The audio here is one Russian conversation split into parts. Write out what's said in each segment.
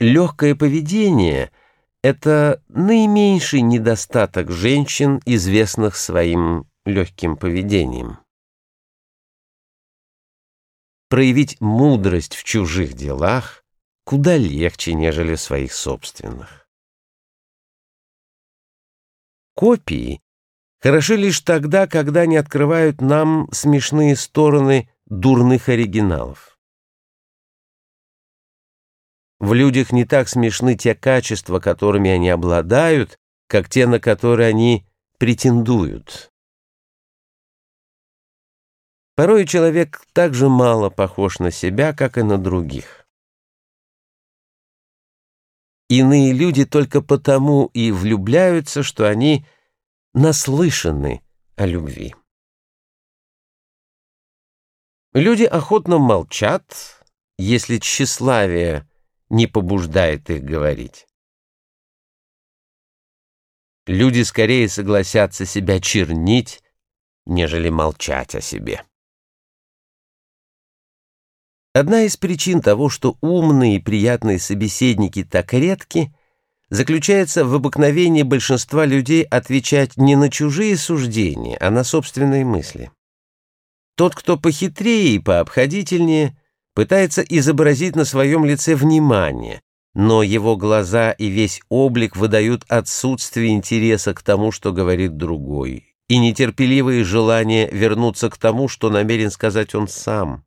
Легкое поведение — это наименьший недостаток женщин, известных своим легким поведением. Проявить мудрость в чужих делах куда легче, нежели в своих собственных. Копии хороши лишь тогда, когда они открывают нам смешные стороны дурных оригиналов. В людях не так смешны те качества, которыми они обладают, как те, на которые они претендуют. Порой человек так же мало похож на себя, как и на других. Иные люди только потому и влюбляются, что они наслышаны о любви. Люди охотно молчат, если тщеславие не побуждает их говорить. Люди скорее согласятся себя чернить, нежели молчать о себе. Одна из причин того, что умные и приятные собеседники так редки, заключается в обыкновении большинства людей отвечать не на чужие суждения, а на собственные мысли. Тот, кто похитрее и пообходительнее, пытается изобразить на своем лице внимание, но его глаза и весь облик выдают отсутствие интереса к тому, что говорит другой, и нетерпеливое желание вернуться к тому, что намерен сказать он сам.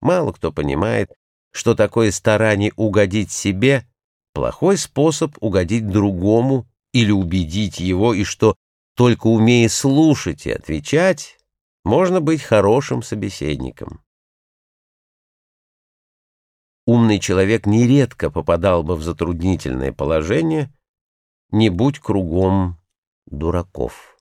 Мало кто понимает, что такое старание угодить себе – плохой способ угодить другому или убедить его, и что, только умея слушать и отвечать, можно быть хорошим собеседником. Умный человек нередко попадал бы в затруднительное положение, не будь кругом дураков.